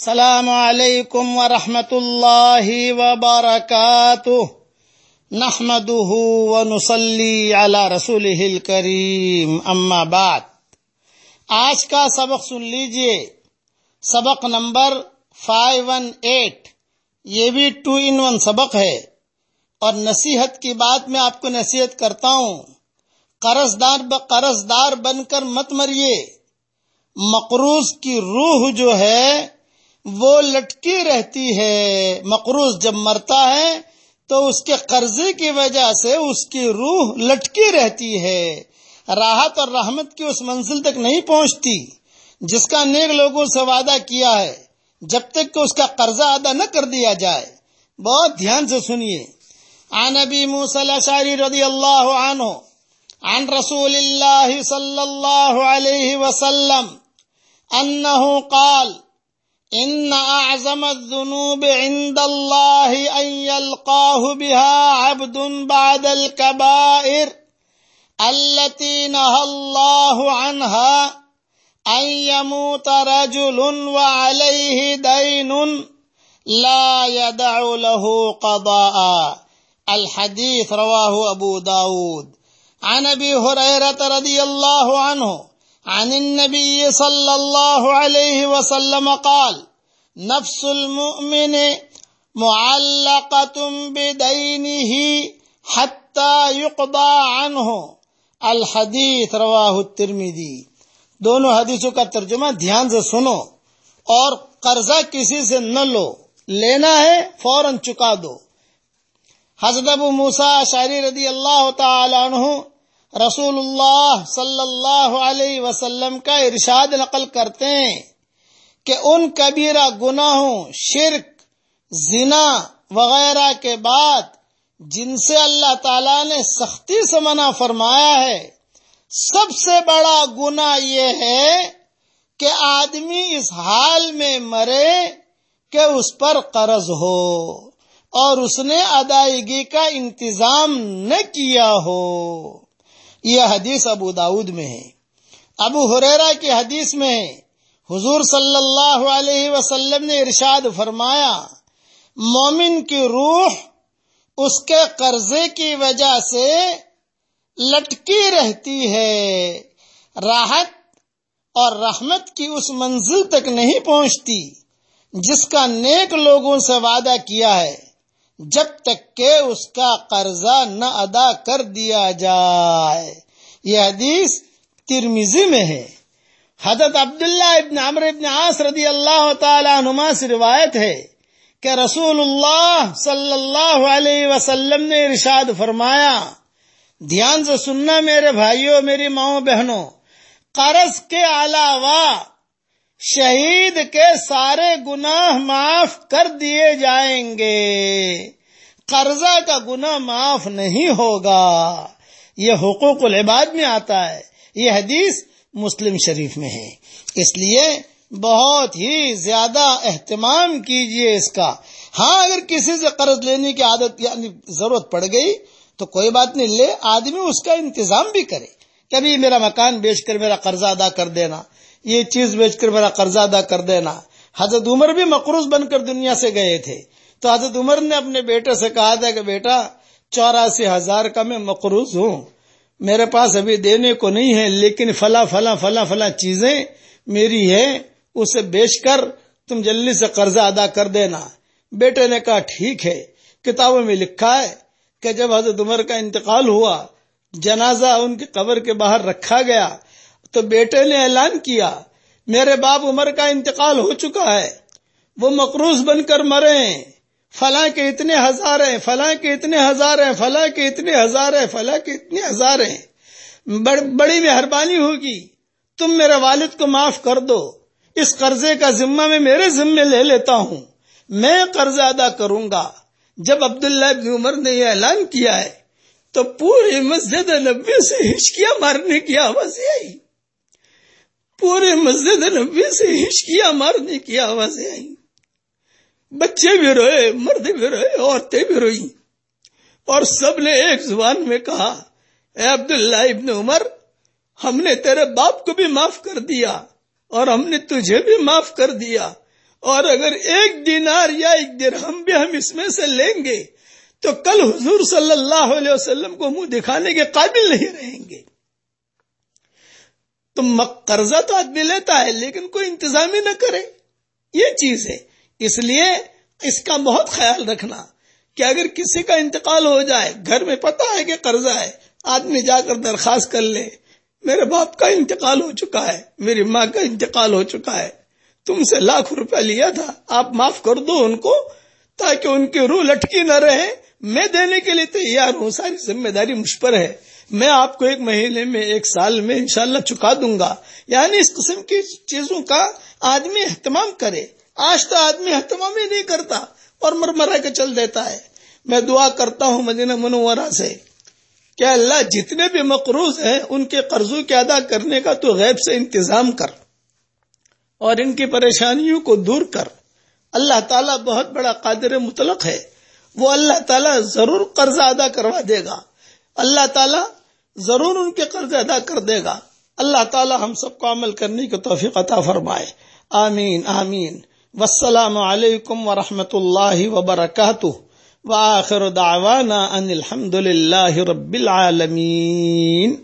السلام علیکم ورحمۃ اللہ وبرکاتہ۔ نحمده ونصلي على رسوله الكريم اما بعد۔ آج کا سبق سن لیجیے۔ سبق نمبر 518 یہ بھی ٹو ان ون سبق ہے۔ اور نصیحت کی بات میں آپ کو نصیحت کرتا ہوں۔ قرض دار قرض دار بن کر مت مریے۔ مقروض کی روح جو ہے وہ لٹکی رہتی ہے، مقروض جب مرتا ہے تو اس کے قرضے کی وجہ سے اس کی روح لٹکی رہتی ہے۔ راحت اور رحمت کی اس منزل تک نہیں پہنچتی، جس کا نیک لوگوں سے وعدہ کیا ہے۔ جب تک کہ اس کا قرضہ ادا نہ کر دیا جائے۔ بہت دھیان سے سنیے۔ عن ابی موسیٰ شاری رضی اللہ عنہ، عن رسول اللہ صلی اللہ علیہ وسلم، انہو قال ان اعظم الذنوب عند الله ان يلقاه بها عبد بعد الكبائر التي نهى الله عنها ان يموت رجل وعليه دين لا يدع له قضاء. الحديث رواه ابو داود. عن ابي هريره رضي الله عنه عن النبي صلى الله عليه وسلم قال، نفس المؤمن معلقة بدينه حتى يقضى عنه. الحديث رواه الترمذي. دونوں حدیثوں کا ترجمہ دھیان سے سنو اور قرضہ کسی سے نہ لو، لینا ہے فوراً چکا دو۔ حضرت ابو موسا شاعری رضی اللہ تعالی عنہ رسول اللہ صلی اللہ علیہ وسلم کا ارشاد نقل کرتے ہیں کہ ان کبیرہ گناہوں، شرک، زنا وغیرہ کے بعد جن سے اللہ تعالی نے سختی سے منع فرمایا ہے، سب سے بڑا گنا یہ ہے کہ آدمی اس حال میں مرے کہ اس پر قرض ہو اور اس نے ادائیگی کا انتظام نہ کیا ہو۔ یہ حدیث ابو داود میں ہے۔ ابو حریرا کی حدیث میں ہے حضور صلی اللہ علیہ وسلم نے ارشاد فرمایا، مومن کی روح اس کے قرضے کی وجہ سے لٹکی رہتی ہے۔ راحت اور رحمت کی اس منزل تک نہیں پہنچتی، جس کا نیک لوگوں سے وعدہ کیا ہے۔ جب تک کہ اس کا قرضہ نہ ادا کر دیا جائے۔ یہ حدیث ترمیزی میں ہے۔ حضرت عبداللہ ابن عمر ابن عاص رضی اللہ تعالی عنما سے روایت ہے کہ رسول اللہ صلی اللہ علیہ وسلم نے ارشاد فرمایا، دھیان سے سننا میرے بھائیوں، میری ماؤں بہنوں، قرض کے علاوہ شہید کے سارے گناہ معاف کر دیے جائیں گے۔ قرضہ کا گناہ معاف نہیں ہوگا۔ یہ حقوق العباد میں آتا ہے۔ یہ حدیث مسلم شریف میں ہے۔ اس لیے بہت ہی زیادہ اہتمام کیجیے اس کا۔ ہاں اگر کسی سے قرض لینے کی عادت یعنی ضرورت پڑ گئی، تو کوئی بات نہیں، لے، آدمی اس کا انتظام بھی کرے۔ کبھی میرا مکان بیچ کر میرا قرضہ ادا کر دینا۔ یہ چیز بیچ کر میرا قرضہ ادا کر دینا۔ حضرت عمر بھی مقروض بن کر دنیا سے گئے تھے۔ تو حضرت عمر نے اپنے بیٹے سے کہا تھا کہ بیٹا، چوراسی ہزار کا میں مقروض ہوں۔ میرے پاس ابھی دینے کو نہیں ہے، لیکن فلا فلا فلا فلا چیزیں میری ہے اسے بیچ کر تم جلدی سے قرضہ ادا کر دینا۔ بیٹے نے کہا، ٹھیک ہے۔ کتابوں میں لکھا ہے کہ جب حضرت عمر کا انتقال ہوا، جنازہ ان کی قبر کے باہر رکھا گیا تو بیٹے نے اعلان کیا، میرے باپ عمر کا انتقال ہو چکا ہے، وہ مقروض بن کر مرے فلاں کے اتنے ہزار ہیں، فلاں کے اتنے ہزار ہیں، فلاں کے اتنے ہزار ہیں، فلاں کے اتنے ہزار ہیں۔ بڑی مہربانی ہوگی، تم میرے والد کو معاف کر دو۔ اس قرضے کا ذمہ میں میرے ذمے لے لیتا ہوں۔ میں قرض ادا کروں گا۔ جب عبداللہ ابن عمر نے یہ اعلان کیا ہے، تو پوری مسجد نبی سے ہچکیاں مارنے کی آواز آئی۔ پورے مسجد نبی سے ہچکیاں مارنے کی آوازیں آئی بچے بھی روئے مرد بھی روئے، عورتیں بھی روئی اور سب نے ایک زبان میں کہا، اے عبداللہ ابن عمر، ہم نے تیرے باپ کو بھی معاف کر دیا، اور ہم نے تجھے بھی معاف کر دیا۔ اور اگر ایک دینار یا ایک درہم بھی ہم اس میں سے لیں گے، تو کل حضور صلی اللہ علیہ وسلم کو منہ دکھانے کے قابل نہیں رہیں گے۔ تو قرضہ تو آدمی لیتا ہے، لیکن کوئی انتظام ہی نہ کرے۔ یہ چیز ہے۔ اس لیے اس کا بہت خیال رکھنا کہ اگر کسی کا انتقال ہو جائے، گھر میں پتا ہے کہ قرضہ ہے، آدمی جا کر درخواست کر لے، میرے باپ کا انتقال ہو چکا ہے، میری ماں کا انتقال ہو چکا ہے، تم سے لاکھ روپیہ لیا تھا، آپ معاف کر دو ان کو تاکہ ان کی روح لٹکی نہ رہے۔ میں دینے کے لیے تیار ہوں، ساری ذمہ داری مجھ پر ہے۔ میں آپ کو ایک مہینے میں، ایک سال میں انشاءاللہ چکا دوں گا۔ یعنی اس قسم کی چیزوں کا آدمی اہتمام کرے۔ آج تو آدمی اہتمام ہی نہیں کرتا اور مر مرا کے چل دیتا ہے۔ میں دعا کرتا ہوں مدینہ منورہ سے کہ اللہ جتنے بھی مقروض ہیں، ان کے قرضوں کے ادا کرنے کا تو غیب سے انتظام کر اور ان کی پریشانیوں کو دور کر۔ اللہ تعالیٰ بہت بڑا قادر مطلق ہے۔ وہ اللہ تعالیٰ ضرور قرض ادا کروا دے گا۔ اللہ تعالیٰ ضرور ان کے قرض ادا کر دے گا۔ اللہ تعالیٰ ہم سب کو عمل کرنے کی توفیق عطا فرمائے۔ آمین آمین۔ والسلام علیکم ورحمۃ اللہ وبرکاتہ۔ وآخر دعوانا ان الحمد للہ رب العالمین۔